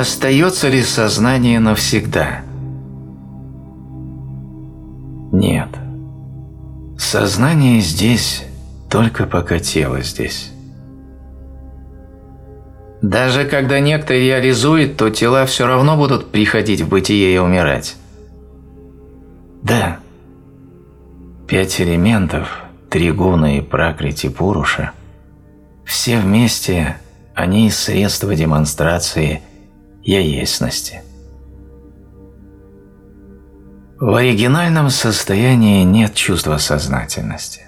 остается ли сознание навсегда? Нет. Сознание здесь только пока тело здесь. Даже когда некто реализует, то тела все равно будут приходить в бытие и умирать. Да. Пять элементов, три гуны и пракрити Пуруша, все вместе они средства демонстрации яесности. В оригинальном состоянии нет чувства сознательности.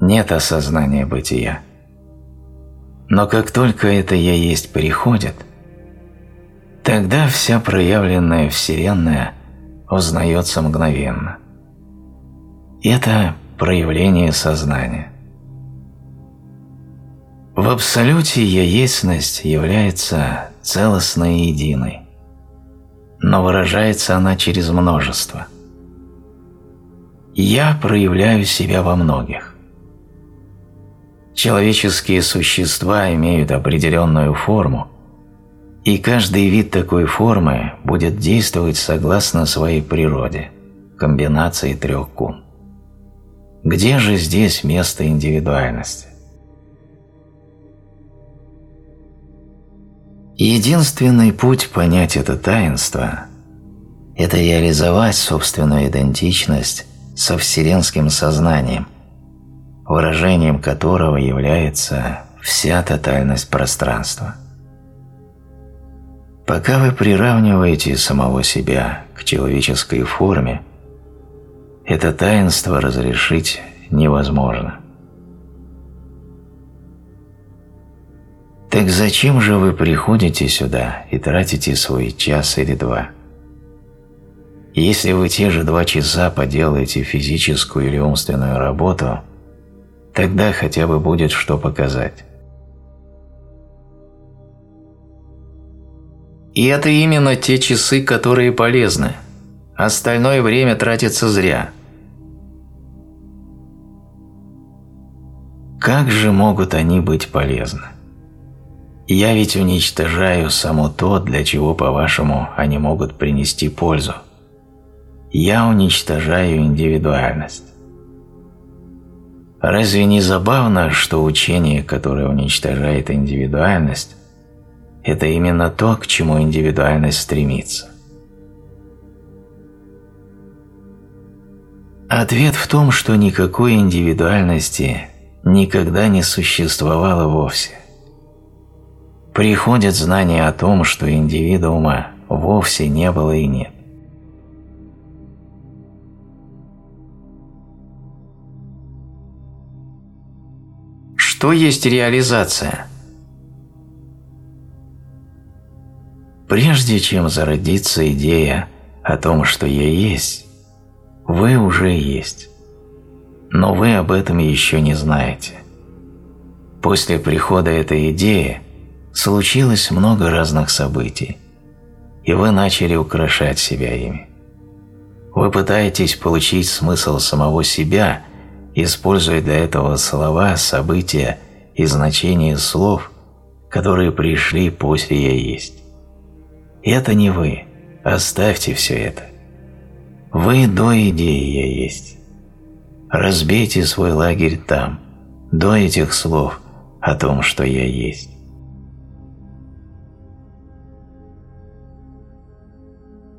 Нет осознания бытия. Но как только это «я есть» приходит, тогда вся проявленная Вселенная узнается мгновенно. Это проявление сознания. В абсолюте «я ясность» является целостной и единой, но выражается она через множество. «Я» проявляю себя во многих. Человеческие существа имеют определенную форму, и каждый вид такой формы будет действовать согласно своей природе, комбинации трех кун. Где же здесь место индивидуальности? Единственный путь понять это таинство – это реализовать собственную идентичность со вселенским сознанием – выражением которого является вся тотальность пространства. Пока вы приравниваете самого себя к человеческой форме, это таинство разрешить невозможно. Так зачем же вы приходите сюда и тратите свой час или два? Если вы те же два часа поделаете физическую или умственную работу – Тогда хотя бы будет что показать. И это именно те часы, которые полезны. Остальное время тратится зря. Как же могут они быть полезны? Я ведь уничтожаю само то, для чего, по-вашему, они могут принести пользу. Я уничтожаю индивидуальность. Разве не забавно, что учение, которое уничтожает индивидуальность, это именно то, к чему индивидуальность стремится? Ответ в том, что никакой индивидуальности никогда не существовало вовсе. Приходит знание о том, что индивидуума вовсе не было и нет. Что есть реализация? Прежде чем зародится идея о том, что я есть, вы уже есть. Но вы об этом еще не знаете. После прихода этой идеи случилось много разных событий, и вы начали украшать себя ими. Вы пытаетесь получить смысл самого себя – используя для этого слова, события и значения слов, которые пришли после «я есть». Это не вы, оставьте все это. Вы до идеи «я есть». Разбейте свой лагерь там, до этих слов о том, что «я есть».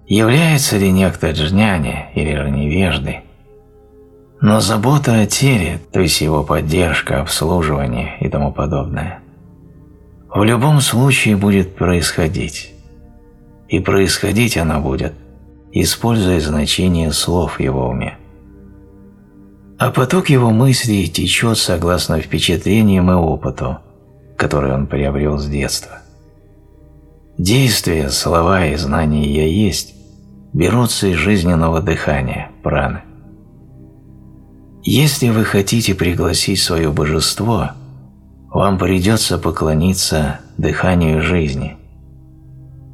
Является ли некто джняни или невеждой, но забота о теле, то есть его поддержка, обслуживание и тому подобное, в любом случае будет происходить. И происходить она будет, используя значение слов его уме. А поток его мыслей течет согласно впечатлениям и опыту, который он приобрел с детства. Действия, слова и знания «я есть» берутся из жизненного дыхания, праны. Если вы хотите пригласить свое божество, вам придется поклониться дыханию жизни.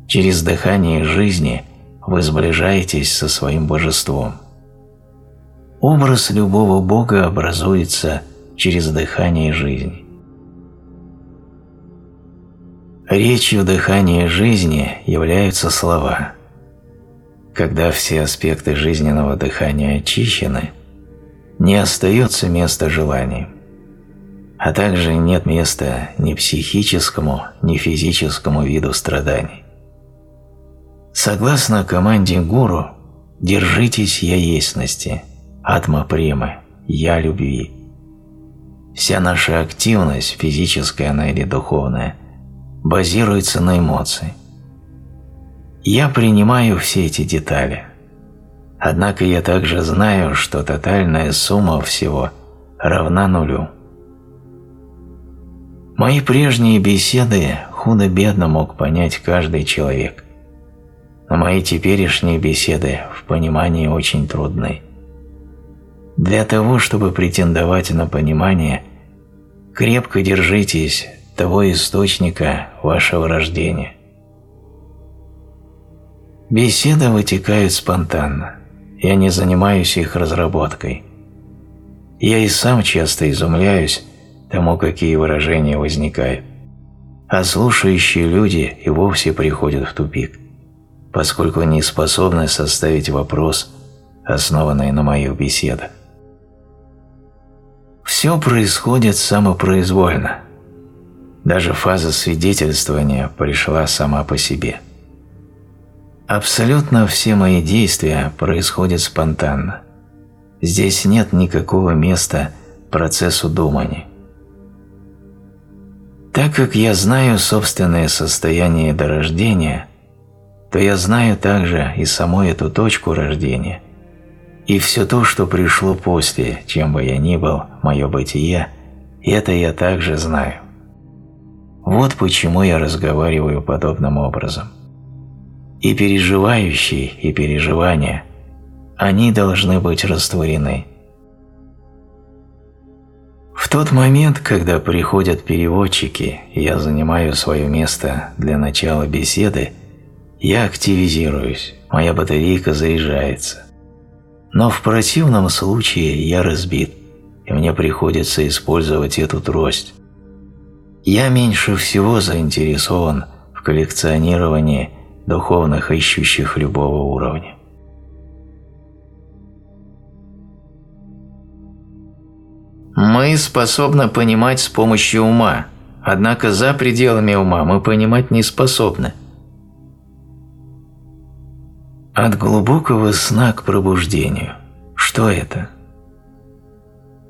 Через дыхание жизни вы сближаетесь со своим божеством. Образ любого бога образуется через дыхание жизни. Речью дыхания жизни являются слова. Когда все аспекты жизненного дыхания очищены, не остается места желаниям, а также нет места ни психическому, ни физическому виду страданий. Согласно команде гуру, держитесь я ясности, атма премы, я любви. Вся наша активность, физическая она или духовная, базируется на эмоции. Я принимаю все эти детали. Однако я также знаю, что тотальная сумма всего равна нулю. Мои прежние беседы худо-бедно мог понять каждый человек. Но мои теперешние беседы в понимании очень трудны. Для того, чтобы претендовать на понимание, крепко держитесь того источника вашего рождения. Беседы вытекают спонтанно. Я не занимаюсь их разработкой. Я и сам часто изумляюсь тому, какие выражения возникают. А слушающие люди и вовсе приходят в тупик, поскольку не способны составить вопрос, основанный на моих беседах. Все происходит самопроизвольно. Даже фаза свидетельствования пришла сама по себе. Абсолютно все мои действия происходят спонтанно. Здесь нет никакого места процессу думания. Так как я знаю собственное состояние до рождения, то я знаю также и саму эту точку рождения – и все то, что пришло после, чем бы я ни был, мое бытие, это я также знаю. Вот почему я разговариваю подобным образом. И переживающие, и переживания, они должны быть растворены. В тот момент, когда приходят переводчики, я занимаю свое место для начала беседы, я активизируюсь, моя батарейка заряжается. Но в противном случае я разбит, и мне приходится использовать эту трость. Я меньше всего заинтересован в коллекционировании духовных ищущих любого уровня. Мы способны понимать с помощью ума, однако за пределами ума мы понимать не способны – от глубокого сна к пробуждению. Что это?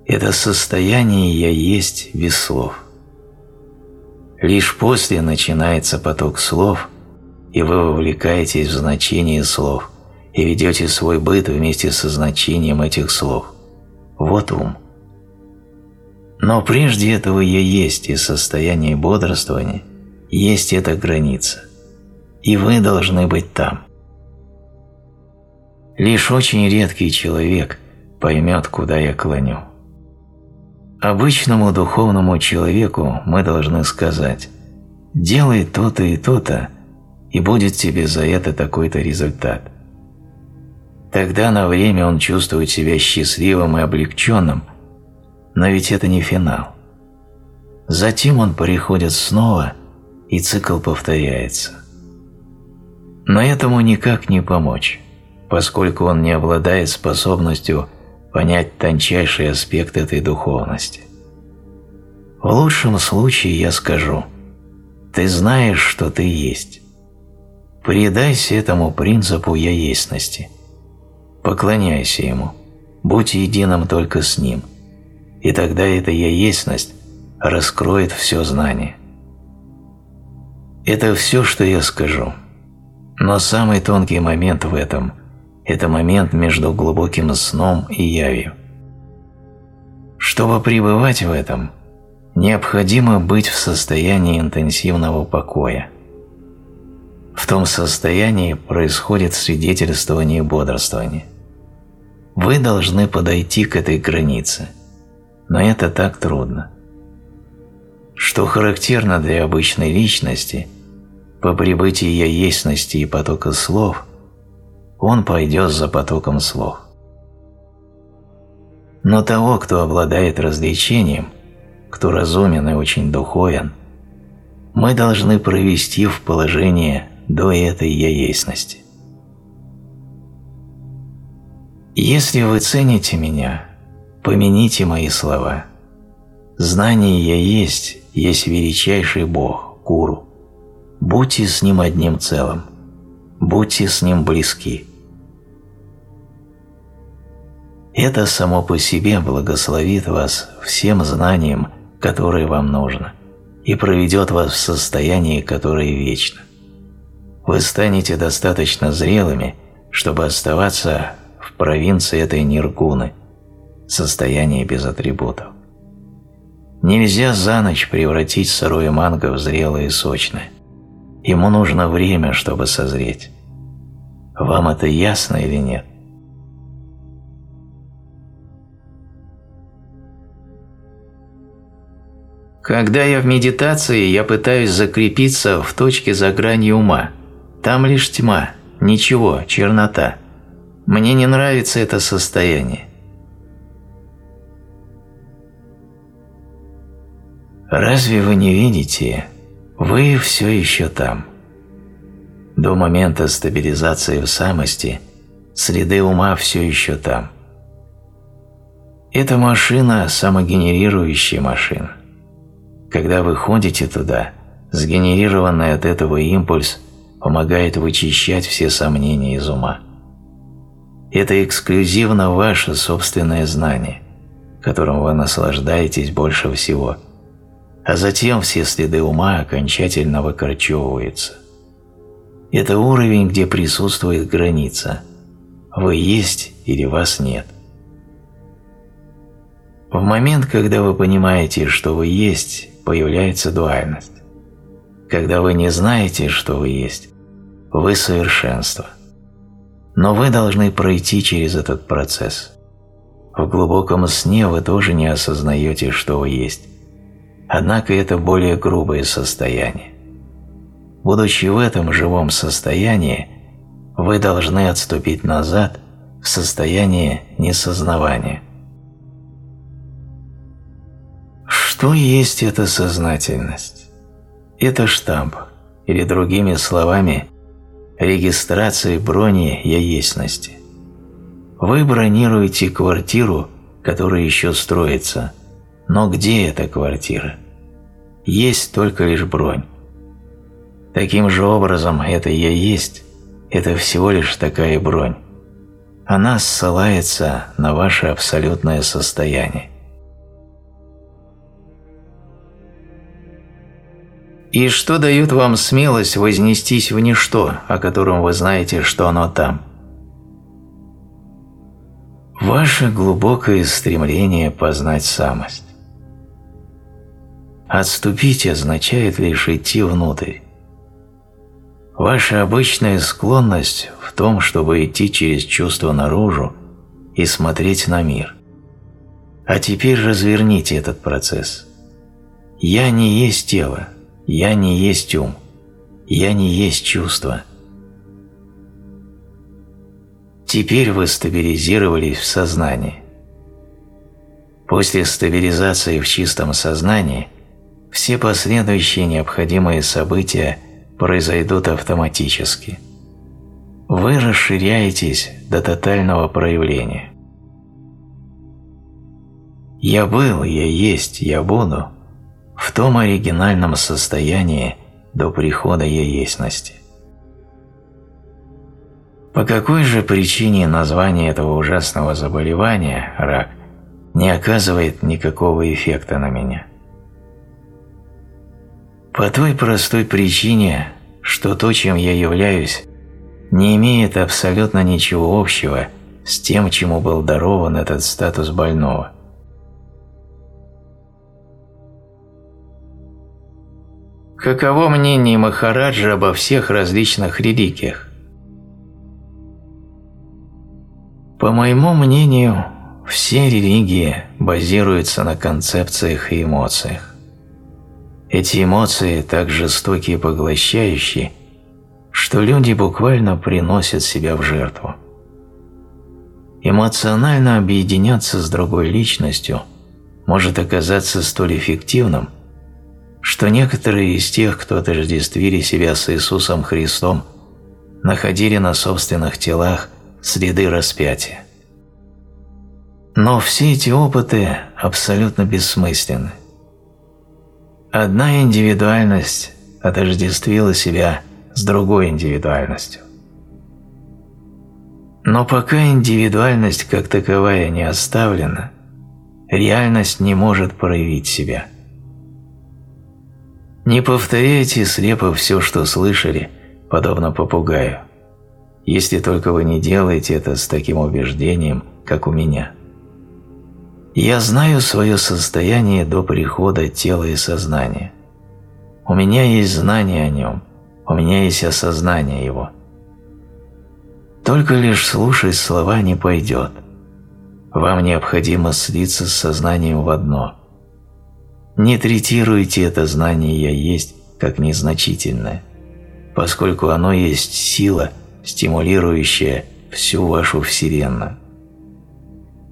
Это состояние «я есть» без слов. Лишь после начинается поток слов, и вы вовлекаетесь в значение слов и ведете свой быт вместе со значением этих слов. Вот ум. Но прежде этого «я есть» и состояние бодрствования есть эта граница. И вы должны быть там. Лишь очень редкий человек поймет, куда я клоню. Обычному духовному человеку мы должны сказать «делай то-то и то-то, и будет тебе за это такой-то результат». Тогда на время он чувствует себя счастливым и облегченным, но ведь это не финал. Затем он приходит снова, и цикл повторяется. Но этому никак не помочь поскольку он не обладает способностью понять тончайший аспект этой духовности. В лучшем случае я скажу «Ты знаешь, что ты есть». Предайся этому принципу я ясности. Поклоняйся ему, будь единым только с ним, и тогда эта я ясность раскроет все знание. Это все, что я скажу. Но самый тонкий момент в этом – это момент между глубоким сном и явью. Чтобы пребывать в этом, необходимо быть в состоянии интенсивного покоя. В том состоянии происходит свидетельствование и бодрствование. Вы должны подойти к этой границе, но это так трудно. Что характерно для обычной личности, по прибытии я ясности и потока слов – он пойдет за потоком слов. Но того, кто обладает развлечением, кто разумен и очень духовен, мы должны провести в положение до этой я ясности. Если вы цените меня, помяните мои слова. Знание я есть, есть величайший Бог, Гуру. Будьте с Ним одним целым, будьте с Ним близки. Это само по себе благословит вас всем знанием, которое вам нужно, и проведет вас в состоянии, которое вечно. Вы станете достаточно зрелыми, чтобы оставаться в провинции этой Ниргуны, состояние без атрибутов. Нельзя за ночь превратить сырое манго в зрелое и сочное. Ему нужно время, чтобы созреть. Вам это ясно или нет? Когда я в медитации, я пытаюсь закрепиться в точке за гранью ума. Там лишь тьма, ничего, чернота. Мне не нравится это состояние. Разве вы не видите? Вы все еще там. До момента стабилизации в самости следы ума все еще там. Эта машина – самогенерирующая машина. Когда вы ходите туда, сгенерированный от этого импульс помогает вычищать все сомнения из ума. Это эксклюзивно ваше собственное знание, которым вы наслаждаетесь больше всего, а затем все следы ума окончательно выкорчевываются. Это уровень, где присутствует граница. Вы есть или вас нет. В момент, когда вы понимаете, что вы есть, появляется дуальность. Когда вы не знаете, что вы есть, вы совершенство. Но вы должны пройти через этот процесс. В глубоком сне вы тоже не осознаете, что вы есть. Однако это более грубое состояние. Будучи в этом живом состоянии, вы должны отступить назад в состояние несознавания – Что есть эта сознательность? Это штамп, или другими словами, регистрация брони «Я ясности». Вы бронируете квартиру, которая еще строится, но где эта квартира? Есть только лишь бронь. Таким же образом, это «Я есть» – это всего лишь такая бронь. Она ссылается на ваше абсолютное состояние. И что дает вам смелость вознестись в ничто, о котором вы знаете, что оно там? Ваше глубокое стремление познать самость. Отступить означает лишь идти внутрь. Ваша обычная склонность в том, чтобы идти через чувство наружу и смотреть на мир. А теперь разверните этот процесс. «Я не есть тело, я не есть ум. Я не есть чувство. Теперь вы стабилизировались в сознании. После стабилизации в чистом сознании все последующие необходимые события произойдут автоматически. Вы расширяетесь до тотального проявления. «Я был, я есть, я буду» в том оригинальном состоянии до прихода яесности. По какой же причине название этого ужасного заболевания, рак, не оказывает никакого эффекта на меня? По той простой причине, что то, чем я являюсь, не имеет абсолютно ничего общего с тем, чему был дарован этот статус больного – Каково мнение Махараджа обо всех различных религиях? По моему мнению, все религии базируются на концепциях и эмоциях. Эти эмоции так жестоки и поглощающие, что люди буквально приносят себя в жертву. Эмоционально объединяться с другой личностью может оказаться столь эффективным – что некоторые из тех, кто отождествили себя с Иисусом Христом, находили на собственных телах следы распятия. Но все эти опыты абсолютно бессмысленны. Одна индивидуальность отождествила себя с другой индивидуальностью. Но пока индивидуальность как таковая не оставлена, реальность не может проявить себя. Не повторяйте слепо все, что слышали, подобно попугаю, если только вы не делаете это с таким убеждением, как у меня. Я знаю свое состояние до прихода тела и сознания. У меня есть знание о нем, у меня есть осознание его. Только лишь слушать слова не пойдет. Вам необходимо слиться с сознанием в одно – не третируйте это знание «я есть» как незначительное, поскольку оно есть сила, стимулирующая всю вашу Вселенную.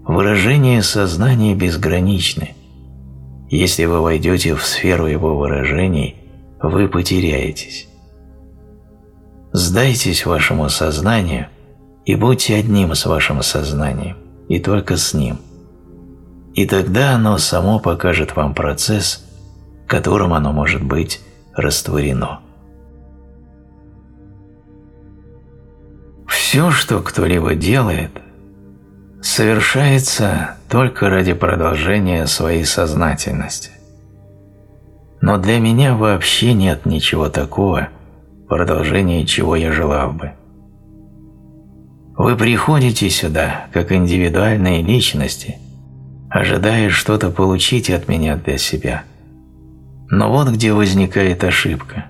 Выражение сознания безграничны. Если вы войдете в сферу его выражений, вы потеряетесь. Сдайтесь вашему сознанию и будьте одним с вашим сознанием, и только с ним – и тогда оно само покажет вам процесс, которым оно может быть растворено. Все, что кто-либо делает, совершается только ради продолжения своей сознательности. Но для меня вообще нет ничего такого, продолжение чего я желал бы. Вы приходите сюда, как индивидуальные личности – ожидая что-то получить от меня для себя. Но вот где возникает ошибка.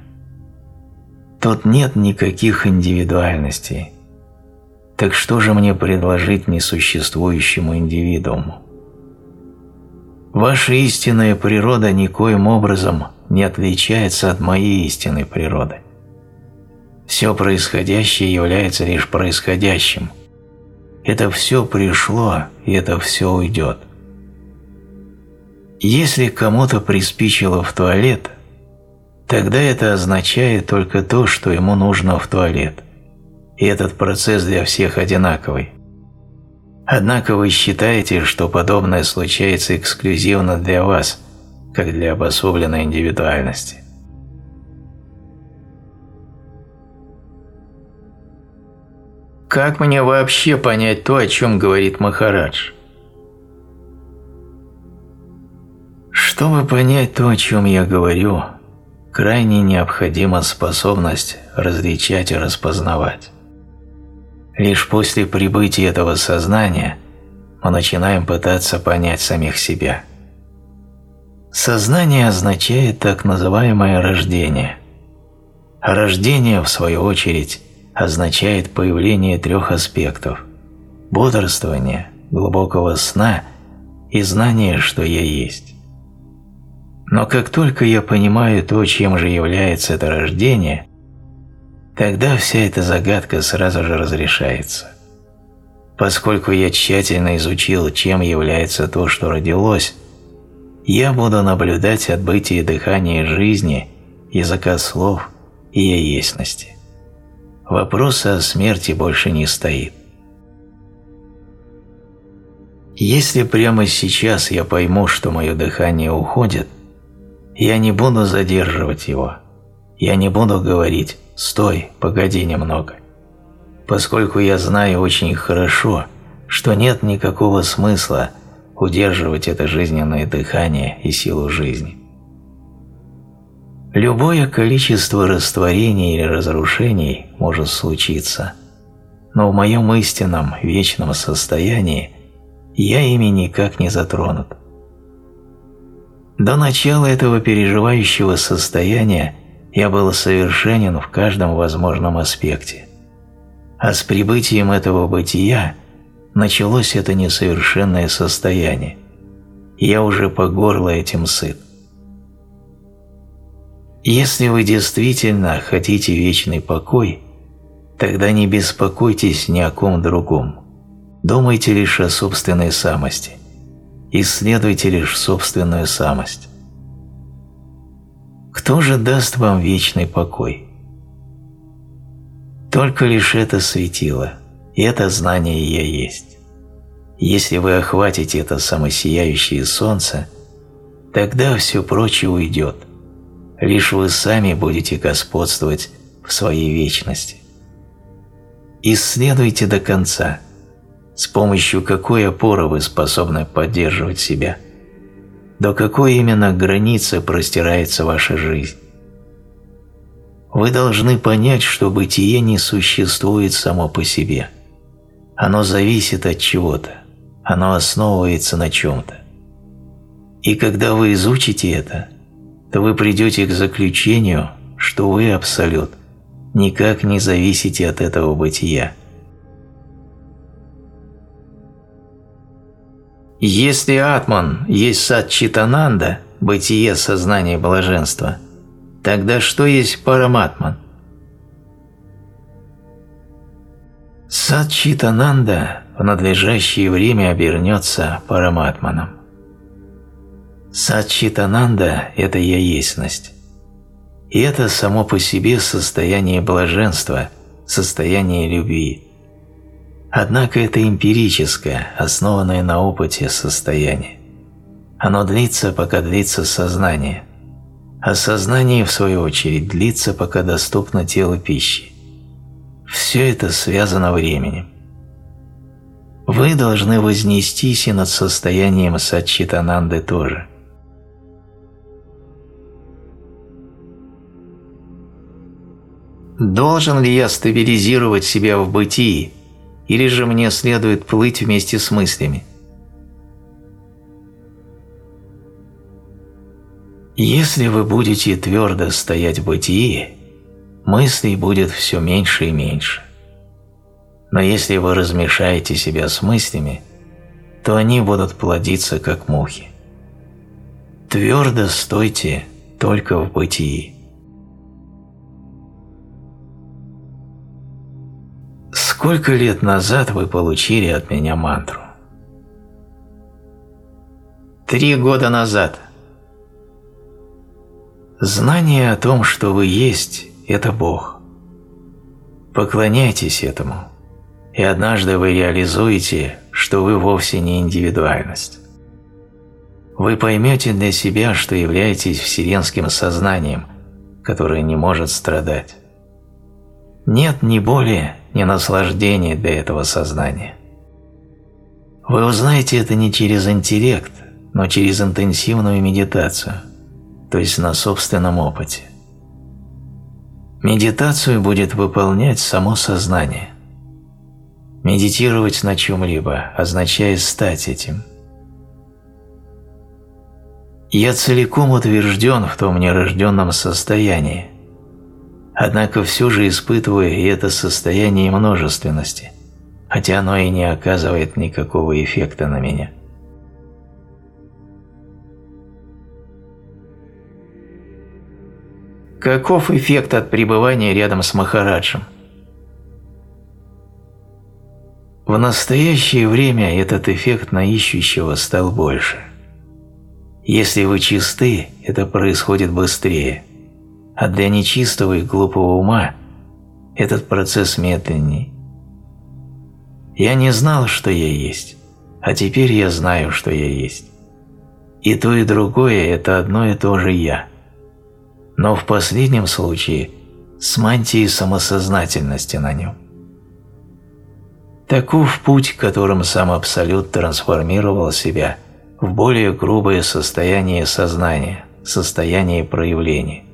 Тут нет никаких индивидуальностей. Так что же мне предложить несуществующему индивидууму? Ваша истинная природа никоим образом не отличается от моей истинной природы. Все происходящее является лишь происходящим. Это все пришло, и это все уйдет. Если кому-то приспичило в туалет, тогда это означает только то, что ему нужно в туалет. И этот процесс для всех одинаковый. Однако вы считаете, что подобное случается эксклюзивно для вас, как для обособленной индивидуальности. Как мне вообще понять то, о чем говорит Махарадж? Чтобы понять то, о чем я говорю, крайне необходима способность различать и распознавать. Лишь после прибытия этого сознания мы начинаем пытаться понять самих себя. Сознание означает так называемое рождение. А рождение, в свою очередь, означает появление трех аспектов – бодрствования, глубокого сна и знания, что я есть. Но как только я понимаю то, чем же является это рождение, тогда вся эта загадка сразу же разрешается. Поскольку я тщательно изучил, чем является то, что родилось, я буду наблюдать отбытие дыхания жизни, языка слов и яесности. Вопроса о смерти больше не стоит. Если прямо сейчас я пойму, что мое дыхание уходит – я не буду задерживать его. Я не буду говорить «стой, погоди немного», поскольку я знаю очень хорошо, что нет никакого смысла удерживать это жизненное дыхание и силу жизни. Любое количество растворений или разрушений может случиться, но в моем истинном вечном состоянии я ими никак не затронут. До начала этого переживающего состояния я был совершенен в каждом возможном аспекте. А с прибытием этого бытия началось это несовершенное состояние. Я уже по горло этим сыт. Если вы действительно хотите вечный покой, тогда не беспокойтесь ни о ком другом. Думайте лишь о собственной самости исследуйте лишь собственную самость. Кто же даст вам вечный покой? Только лишь это светило, и это знание «Я есть». Если вы охватите это самосияющее солнце, тогда все прочее уйдет. Лишь вы сами будете господствовать в своей вечности. Исследуйте до конца, с помощью какой опоры вы способны поддерживать себя, до какой именно границы простирается ваша жизнь. Вы должны понять, что бытие не существует само по себе. Оно зависит от чего-то, оно основывается на чем-то. И когда вы изучите это, то вы придете к заключению, что вы абсолют, никак не зависите от этого бытия. Если Атман есть сад Читананда, бытие сознания блаженства, тогда что есть Параматман? Сад Читананда в надлежащее время обернется Параматманом. Сад Читананда – это я ясность. И это само по себе состояние блаженства, состояние любви. Однако это эмпирическое, основанное на опыте состояние. Оно длится, пока длится сознание, а сознание, в свою очередь, длится, пока доступно тело пищи. Все это связано временем. Вы должны вознестись и над состоянием Сачитананды тоже. Должен ли я стабилизировать себя в бытии, или же мне следует плыть вместе с мыслями? Если вы будете твердо стоять в бытии, мыслей будет все меньше и меньше. Но если вы размешаете себя с мыслями, то они будут плодиться, как мухи. Твердо стойте только в бытии. Сколько лет назад вы получили от меня мантру? Три года назад. Знание о том, что вы есть, это Бог. Поклоняйтесь этому и однажды вы реализуете, что вы вовсе не индивидуальность. Вы поймете для себя, что являетесь вселенским сознанием, которое не может страдать. Нет ни боли, ни наслаждения для этого сознания. Вы узнаете это не через интеллект, но через интенсивную медитацию, то есть на собственном опыте. Медитацию будет выполнять само сознание – Медитировать на чем-либо означает стать этим. Я целиком утвержден в том нерожденном состоянии, однако все же испытываю и это состояние множественности, хотя оно и не оказывает никакого эффекта на меня. Каков эффект от пребывания рядом с Махараджем? В настоящее время этот эффект на ищущего стал больше. Если вы чисты, это происходит быстрее, а для нечистого и глупого ума этот процесс медленней. Я не знал, что я есть, а теперь я знаю, что я есть. И то, и другое – это одно и то же «я». Но в последнем случае с мантией самосознательности на нем. Таков путь, которым сам Абсолют трансформировал себя в более грубое состояние сознания, состояние проявления.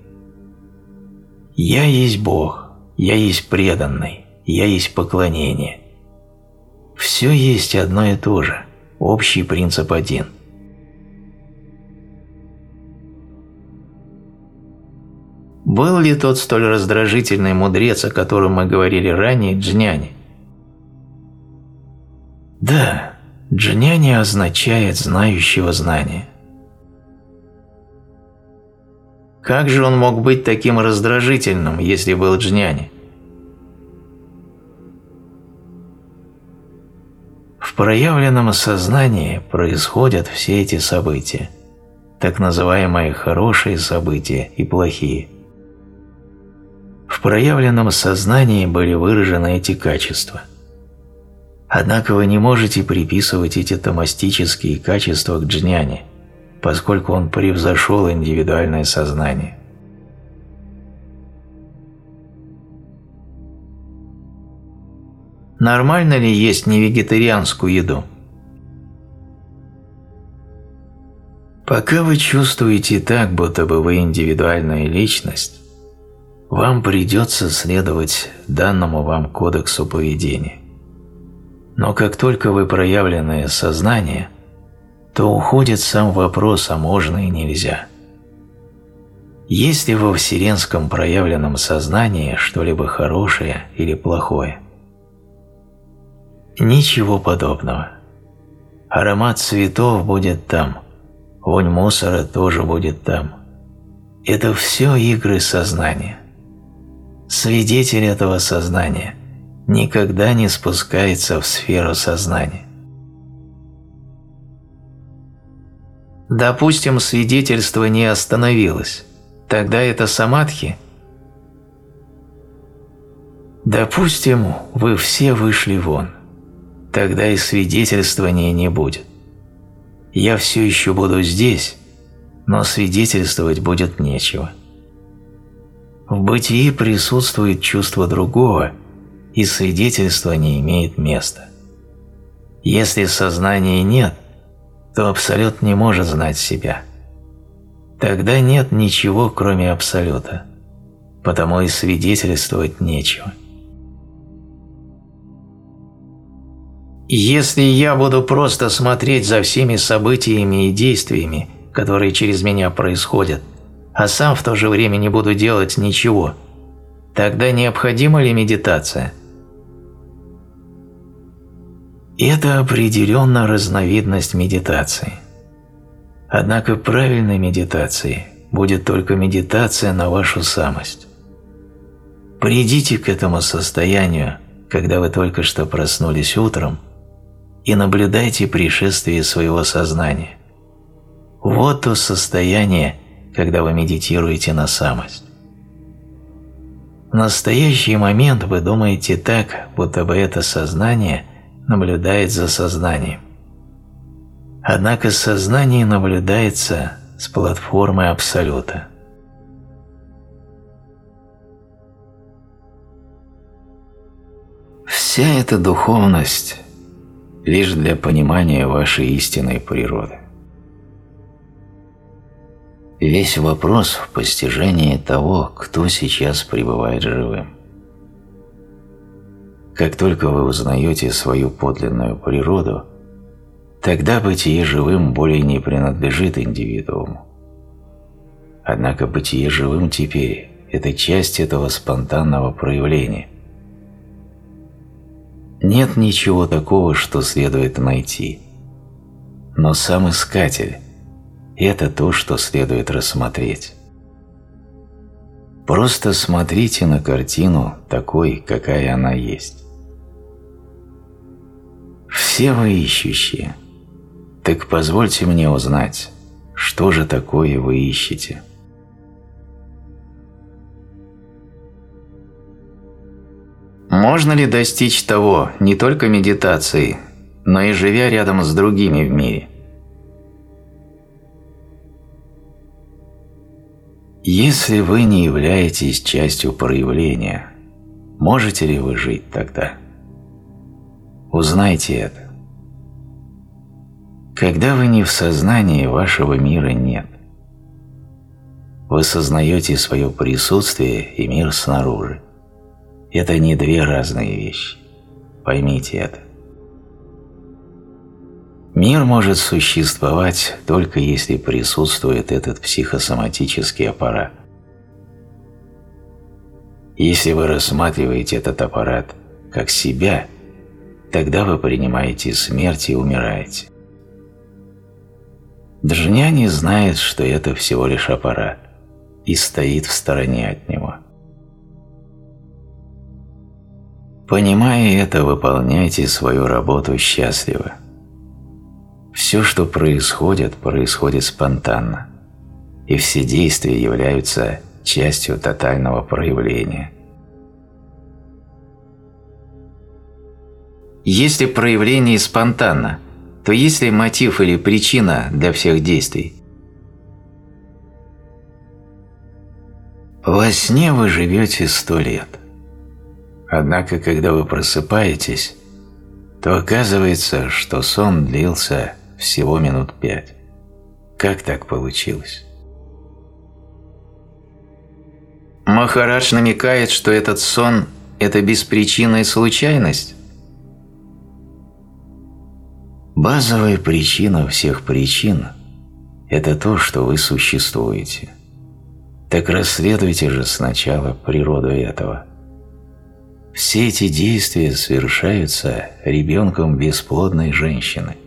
«Я есть Бог, я есть преданный, я есть поклонение». Все есть одно и то же, общий принцип один. Был ли тот столь раздражительный мудрец, о котором мы говорили ранее, Джняни? Да, джняни означает «знающего знания». Как же он мог быть таким раздражительным, если был джняни? В проявленном сознании происходят все эти события. так называемые хорошие события и плохие. В проявленном сознании были выражены эти качества. Однако вы не можете приписывать эти томастические качества к джняне, поскольку он превзошел индивидуальное сознание. Нормально ли есть невегетарианскую еду? Пока вы чувствуете так, будто бы вы индивидуальная личность, вам придется следовать данному вам кодексу поведения. Но как только вы проявленное сознание, то уходит сам вопрос, а можно и нельзя. Есть ли во вселенском проявленном сознании что-либо хорошее или плохое? Ничего подобного. Аромат цветов будет там, вонь мусора тоже будет там. Это все игры сознания. Свидетель этого сознания никогда не спускается в сферу сознания. Допустим, свидетельство не остановилось. Тогда это самадхи? Допустим, вы все вышли вон тогда и свидетельствования не будет. Я все еще буду здесь, но свидетельствовать будет нечего. В бытии присутствует чувство другого, и свидетельство не имеет места. Если сознания нет, то Абсолют не может знать себя. Тогда нет ничего, кроме Абсолюта, потому и свидетельствовать нечего. Если я буду просто смотреть за всеми событиями и действиями, которые через меня происходят, а сам в то же время не буду делать ничего, тогда необходима ли медитация? Это определенно разновидность медитации. Однако правильной медитацией будет только медитация на вашу самость. Придите к этому состоянию, когда вы только что проснулись утром – и наблюдайте пришествие своего сознания. Вот то состояние, когда вы медитируете на самость. В настоящий момент вы думаете так, будто бы это сознание наблюдает за сознанием. Однако сознание наблюдается с платформы Абсолюта. Вся эта духовность лишь для понимания вашей истинной природы. Весь вопрос в постижении того, кто сейчас пребывает живым. Как только вы узнаете свою подлинную природу, тогда бытие живым более не принадлежит индивидууму. Однако бытие живым теперь – это часть этого спонтанного проявления – нет ничего такого, что следует найти. Но сам искатель – это то, что следует рассмотреть. Просто смотрите на картину такой, какая она есть. Все вы ищущие. Так позвольте мне узнать, что же такое вы ищете. Можно ли достичь того не только медитацией, но и живя рядом с другими в мире? Если вы не являетесь частью проявления, можете ли вы жить тогда? Узнайте это. Когда вы не в сознании, вашего мира нет. Вы сознаете свое присутствие и мир снаружи. Это не две разные вещи. Поймите это. Мир может существовать только если присутствует этот психосоматический аппарат. Если вы рассматриваете этот аппарат как себя, тогда вы принимаете смерть и умираете. Джня не знает, что это всего лишь аппарат, и стоит в стороне от него. Понимая это, выполняйте свою работу счастливо. Все, что происходит, происходит спонтанно, и все действия являются частью тотального проявления. Если проявление спонтанно, то есть ли мотив или причина для всех действий? Во сне вы живете сто лет. Однако, когда вы просыпаетесь, то оказывается, что сон длился всего минут пять. Как так получилось? Махарадж намекает, что этот сон – это беспричинная случайность. Базовая причина всех причин – это то, что вы существуете. Так расследуйте же сначала природу этого. Все эти действия совершаются ребенком бесплодной женщины.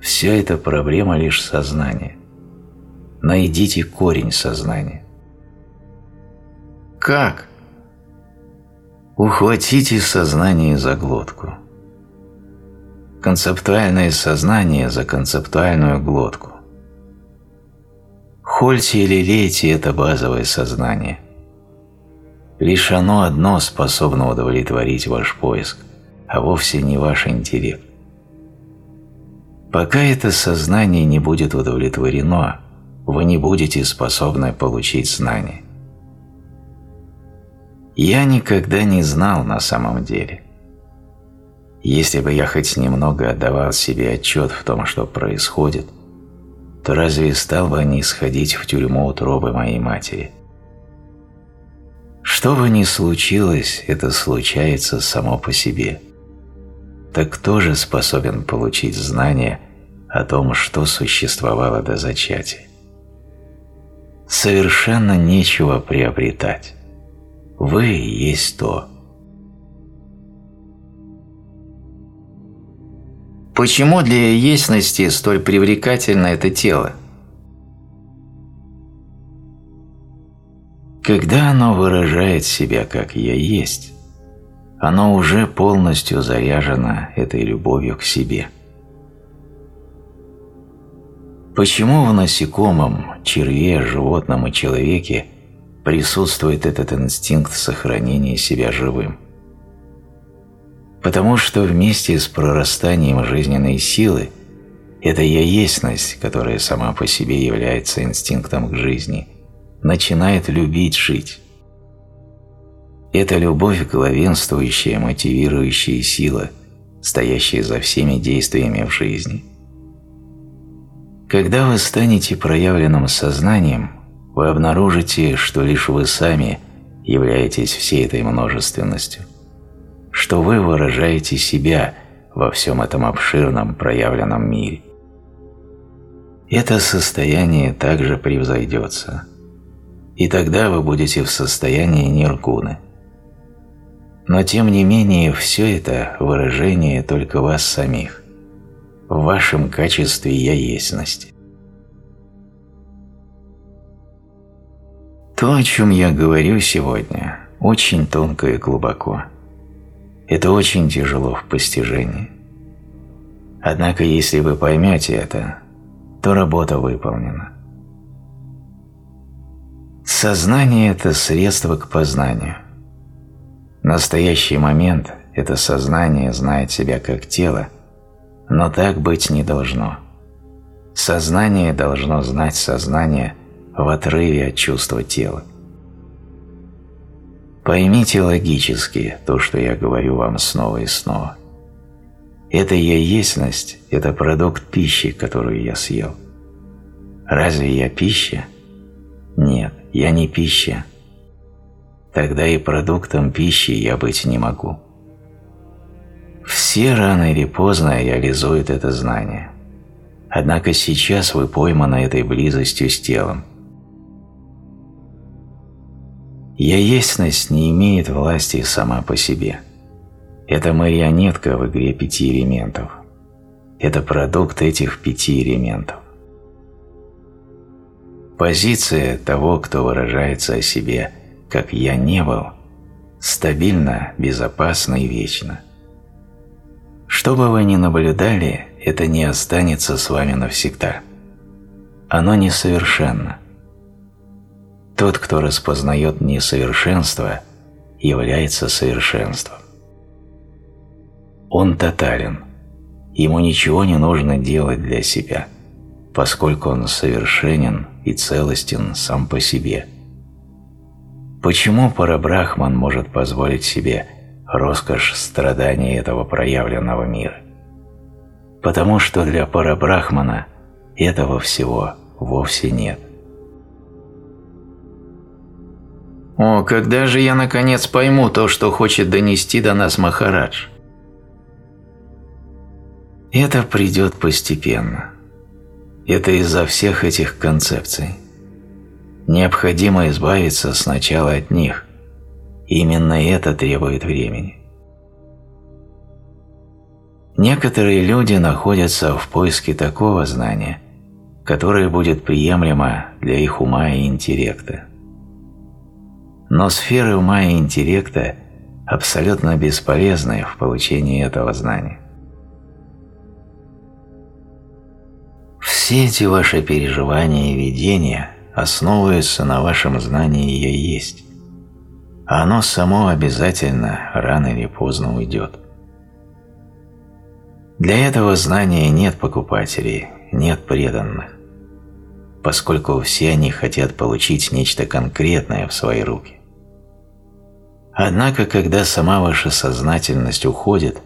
Все это проблема лишь сознания. Найдите корень сознания. Как? Ухватите сознание за глотку. Концептуальное сознание за концептуальную глотку. Хольте или лейте это базовое сознание. Лишь оно одно способно удовлетворить ваш поиск, а вовсе не ваш интеллект. Пока это сознание не будет удовлетворено, вы не будете способны получить знание. Я никогда не знал на самом деле – если бы я хоть немного отдавал себе отчет в том, что происходит, то разве стал бы не сходить в тюрьму утробы моей матери? Что бы ни случилось, это случается само по себе. Так кто же способен получить знание о том, что существовало до зачатия? Совершенно нечего приобретать. Вы есть то, Почему для ясности столь привлекательно это тело? Когда оно выражает себя как «я есть», оно уже полностью заряжено этой любовью к себе. Почему в насекомом, черве, животном и человеке присутствует этот инстинкт сохранения себя живым? Потому что вместе с прорастанием жизненной силы эта яесность, которая сама по себе является инстинктом к жизни, начинает любить жить. Это любовь – главенствующая, мотивирующая сила, стоящая за всеми действиями в жизни. Когда вы станете проявленным сознанием, вы обнаружите, что лишь вы сами являетесь всей этой множественностью что вы выражаете себя во всем этом обширном проявленном мире. Это состояние также превзойдется, и тогда вы будете в состоянии ниргуны. Но тем не менее все это выражение только вас самих, в вашем качестве я-ясности. То, о чем я говорю сегодня, очень тонко и глубоко – это очень тяжело в постижении. Однако, если вы поймете это, то работа выполнена. Сознание – это средство к познанию. Настоящий момент – это сознание знает себя как тело, но так быть не должно. Сознание должно знать сознание в отрыве от чувства тела. Поймите логически то, что я говорю вам снова и снова. Это я ясность – это продукт пищи, которую я съел. Разве я пища? Нет, я не пища. Тогда и продуктом пищи я быть не могу. Все рано или поздно реализуют это знание. Однако сейчас вы пойманы этой близостью с телом, Я-ясность не имеет власти сама по себе. Это марионетка в игре пяти элементов. Это продукт этих пяти элементов. Позиция того, кто выражается о себе, как «я не был», стабильна, безопасна и вечна. Что бы вы ни наблюдали, это не останется с вами навсегда. Оно несовершенно. Тот, кто распознает несовершенство, является совершенством. Он тотален. Ему ничего не нужно делать для себя, поскольку он совершенен и целостен сам по себе. Почему Парабрахман может позволить себе роскошь страданий этого проявленного мира? Потому что для Парабрахмана этого всего вовсе нет. О, когда же я наконец пойму то, что хочет донести до нас Махарадж? Это придет постепенно. Это из-за всех этих концепций. Необходимо избавиться сначала от них. Именно это требует времени. Некоторые люди находятся в поиске такого знания, которое будет приемлемо для их ума и интеллекта. Но сферы ума и интеллекта абсолютно бесполезны в получении этого знания. Все эти ваши переживания и видения основываются на вашем знании «я есть», а оно само обязательно рано или поздно уйдет. Для этого знания нет покупателей, нет преданных, поскольку все они хотят получить нечто конкретное в свои руки. Однако, когда сама ваша сознательность уходит,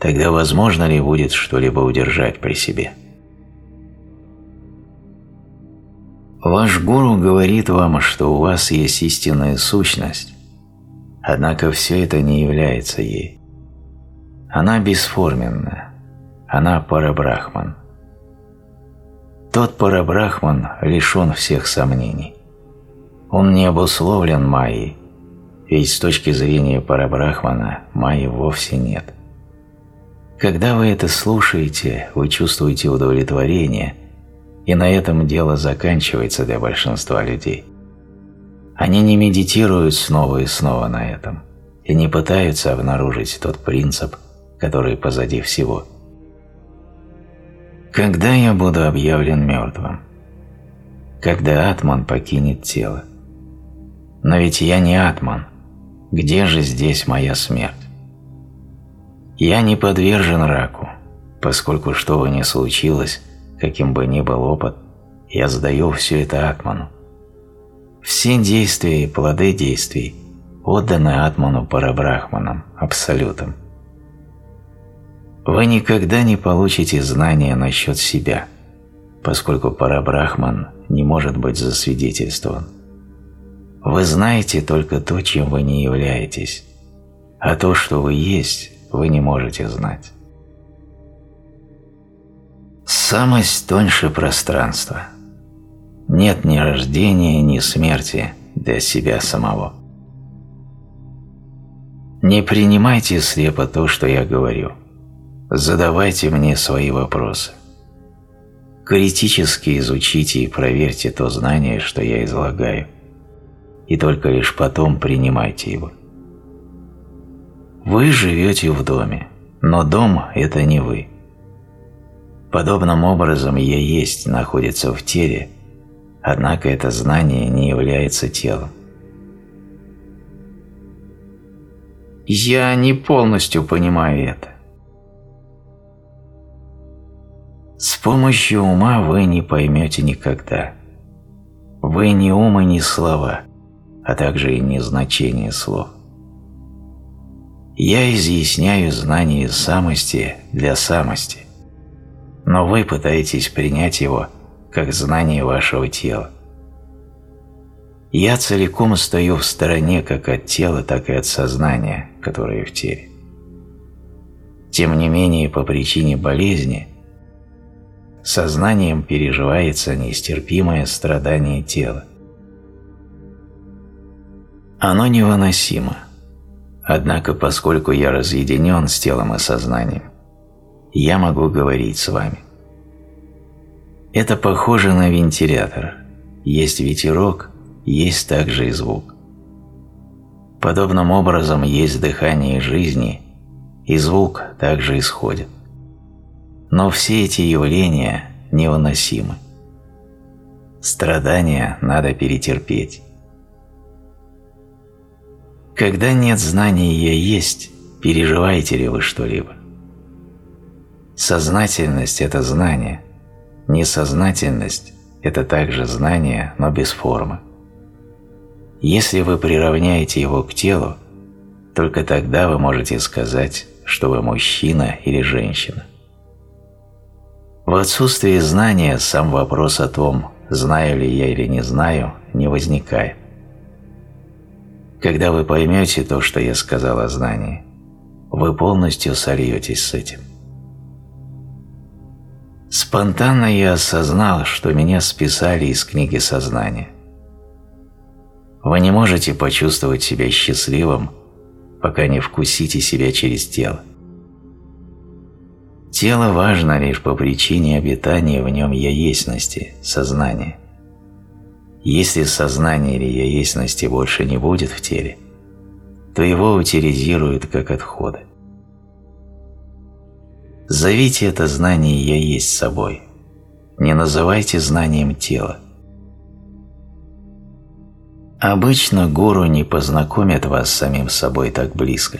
тогда возможно ли будет что-либо удержать при себе – Ваш гуру говорит вам, что у вас есть истинная сущность, однако все это не является ей. Она бесформенна, она парабрахман. Тот парабрахман лишен всех сомнений. Он не обусловлен майей, ведь с точки зрения парабрахмана майи вовсе нет. Когда вы это слушаете, вы чувствуете удовлетворение – и на этом дело заканчивается для большинства людей. Они не медитируют снова и снова на этом и не пытаются обнаружить тот принцип, который позади всего. Когда я буду объявлен мертвым? Когда Атман покинет тело? Но ведь я не Атман. Где же здесь моя смерть? Я не подвержен раку, поскольку что бы ни случилось, каким бы ни был опыт, я задаю все это Атману. Все действия и плоды действий отданы Атману Парабрахманам, Абсолютам. Вы никогда не получите знания насчет себя, поскольку Парабрахман не может быть засвидетельствован. Вы знаете только то, чем вы не являетесь, а то, что вы есть, вы не можете знать. Самость тоньше пространства. Нет ни рождения, ни смерти для себя самого. Не принимайте слепо то, что я говорю. Задавайте мне свои вопросы. Критически изучите и проверьте то знание, что я излагаю, и только лишь потом принимайте его. Вы живете в доме, но дом – это не вы – Подобным образом «я есть» находится в теле, однако это знание не является телом. Я не полностью понимаю это. С помощью ума вы не поймете никогда. Вы не ум и не слова, а также и не значение слов. Я изъясняю знание самости для самости но вы пытаетесь принять его как знание вашего тела. Я целиком стою в стороне как от тела, так и от сознания, которое в теле. Тем не менее, по причине болезни сознанием переживается нестерпимое страдание тела. Оно невыносимо. Однако, поскольку я разъединен с телом и сознанием, я могу говорить с вами. Это похоже на вентилятор. Есть ветерок, есть также и звук. Подобным образом есть дыхание жизни, и звук также исходит. Но все эти явления невыносимы. Страдания надо перетерпеть. Когда нет знания «я есть», переживаете ли вы что-либо? Сознательность – это знание. Несознательность – это также знание, но без формы. Если вы приравняете его к телу, только тогда вы можете сказать, что вы мужчина или женщина. В отсутствии знания сам вопрос о том, знаю ли я или не знаю, не возникает. Когда вы поймете то, что я сказал о знании, вы полностью сольетесь с этим. Спонтанно я осознал, что меня списали из книги сознания. Вы не можете почувствовать себя счастливым, пока не вкусите себя через тело. Тело важно лишь по причине обитания в нем яесности, сознания. Если сознания или яесности больше не будет в теле, то его утилизируют как отходы. Зовите это знание «Я есть» собой. Не называйте знанием тела. Обычно гуру не познакомят вас с самим собой так близко.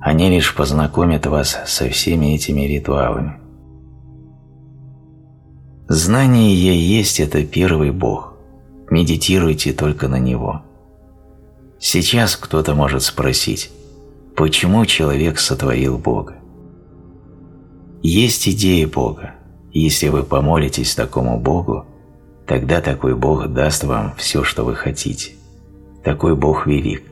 Они лишь познакомят вас со всеми этими ритуалами. Знание «Я есть» – это первый Бог. Медитируйте только на Него. Сейчас кто-то может спросить, почему человек сотворил Бога? Есть идея Бога. Если вы помолитесь такому Богу, тогда такой Бог даст вам все, что вы хотите. Такой Бог велик.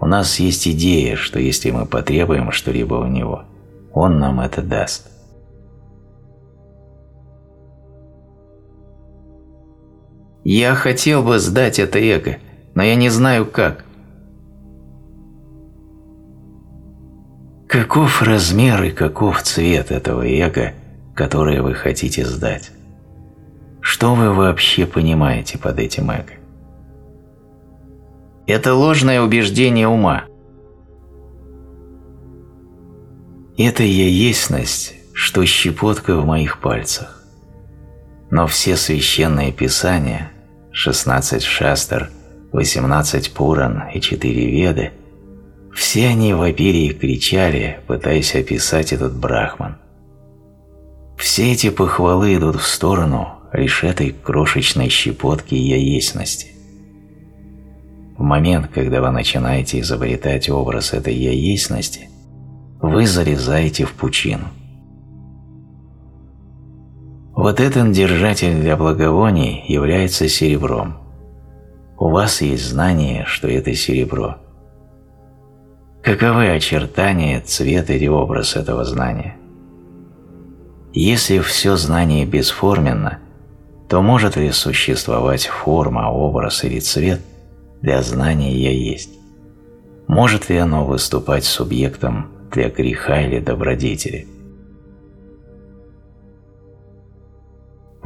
У нас есть идея, что если мы потребуем что-либо у Него, Он нам это даст. Я хотел бы сдать это эго, но я не знаю как. Каков размер и каков цвет этого эго, которое вы хотите сдать? Что вы вообще понимаете под этим эго? Это ложное убеждение ума. Это я ясность, что щепотка в моих пальцах. Но все священные писания, 16 шастр, 18 пуран и 4 веды – все они вопили и кричали, пытаясь описать этот брахман. Все эти похвалы идут в сторону лишь этой крошечной щепотки яесности. В момент, когда вы начинаете изобретать образ этой яесности, вы залезаете в пучину. Вот этот держатель для благовоний является серебром. У вас есть знание, что это серебро – Каковы очертания, цвет или образ этого знания? Если все знание бесформенно, то может ли существовать форма, образ или цвет для знания «я есть»? Может ли оно выступать субъектом для греха или добродетели?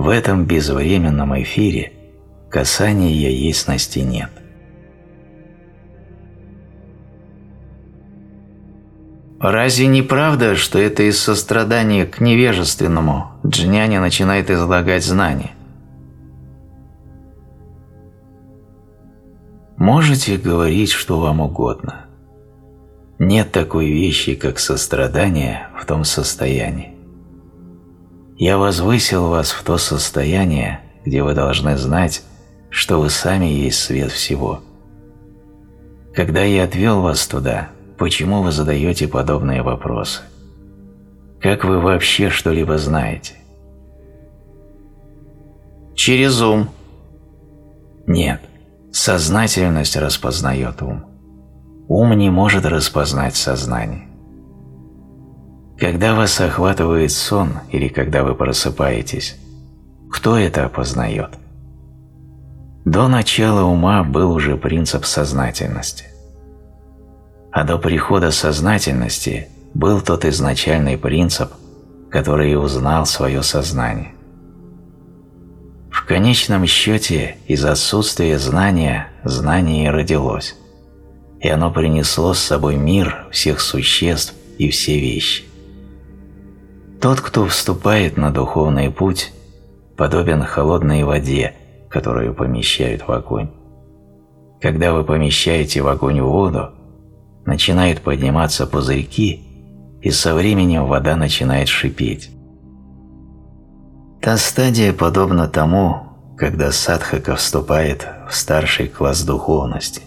В этом безвременном эфире касания «я ясности» нет. Разве не правда, что это из сострадания к невежественному джняне начинает излагать знания? Можете говорить, что вам угодно. Нет такой вещи, как сострадание в том состоянии. Я возвысил вас в то состояние, где вы должны знать, что вы сами есть свет всего. Когда я отвел вас туда, Почему вы задаете подобные вопросы? Как вы вообще что-либо знаете? Через ум. Нет. Сознательность распознает ум. Ум не может распознать сознание. Когда вас охватывает сон или когда вы просыпаетесь, кто это опознает? До начала ума был уже принцип сознательности а до прихода сознательности был тот изначальный принцип, который и узнал свое сознание. В конечном счете из отсутствия знания знание и родилось, и оно принесло с собой мир всех существ и все вещи. Тот, кто вступает на духовный путь, подобен холодной воде, которую помещают в огонь. Когда вы помещаете в огонь воду, начинают подниматься пузырьки, и со временем вода начинает шипеть. Та стадия подобна тому, когда садхака вступает в старший класс духовности.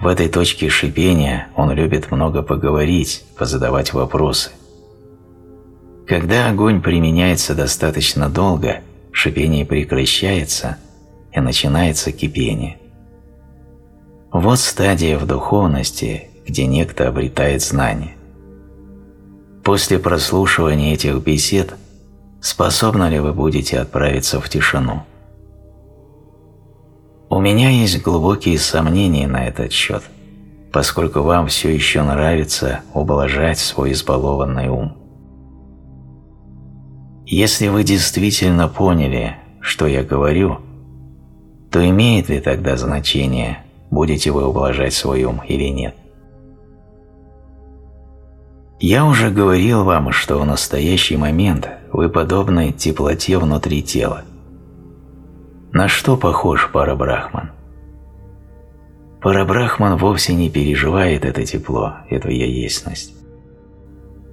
В этой точке шипения он любит много поговорить, позадавать вопросы. Когда огонь применяется достаточно долго, шипение прекращается и начинается кипение. Вот стадия в духовности, где некто обретает знание. После прослушивания этих бесед способны ли вы будете отправиться в тишину? У меня есть глубокие сомнения на этот счет, поскольку вам все еще нравится ублажать свой избалованный ум. Если вы действительно поняли, что я говорю, то имеет ли тогда значение, будете вы ублажать свой ум или нет? Я уже говорил вам, что в настоящий момент вы подобны теплоте внутри тела. На что похож Парабрахман? Парабрахман вовсе не переживает это тепло, эту яесность.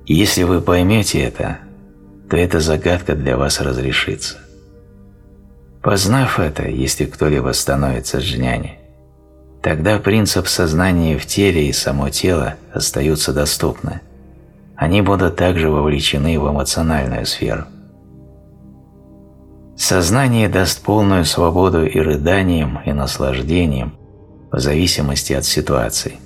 Если вы поймете это, то эта загадка для вас разрешится. Познав это, если кто-либо становится джняни, тогда принцип сознания в теле и само тело остаются доступны – они будут также вовлечены в эмоциональную сферу. Сознание даст полную свободу и рыданиям, и наслаждениям, в зависимости от ситуации.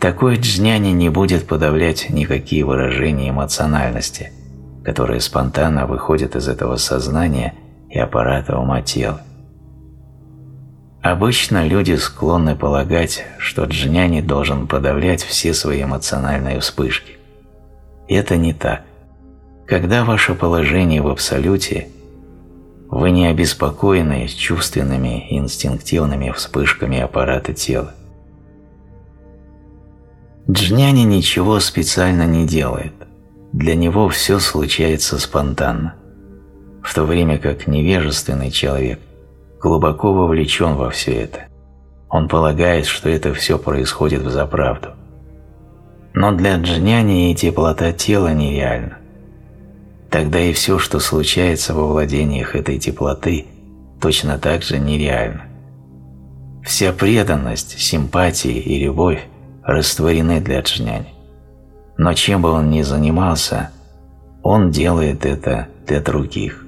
Такой джняни не будет подавлять никакие выражения эмоциональности, которые спонтанно выходят из этого сознания и аппарата ума тела. Обычно люди склонны полагать, что джняни должен подавлять все свои эмоциональные вспышки. Это не так. Когда ваше положение в абсолюте, вы не обеспокоены чувственными и инстинктивными вспышками аппарата тела. Джняни ничего специально не делает. Для него все случается спонтанно. В то время как невежественный человек глубоко вовлечен во все это. Он полагает, что это все происходит в заправду. Но для джняни и теплота тела нереальна. Тогда и все, что случается во владениях этой теплоты, точно так же нереально. Вся преданность, симпатия и любовь растворены для джняни. Но чем бы он ни занимался, он делает это для других.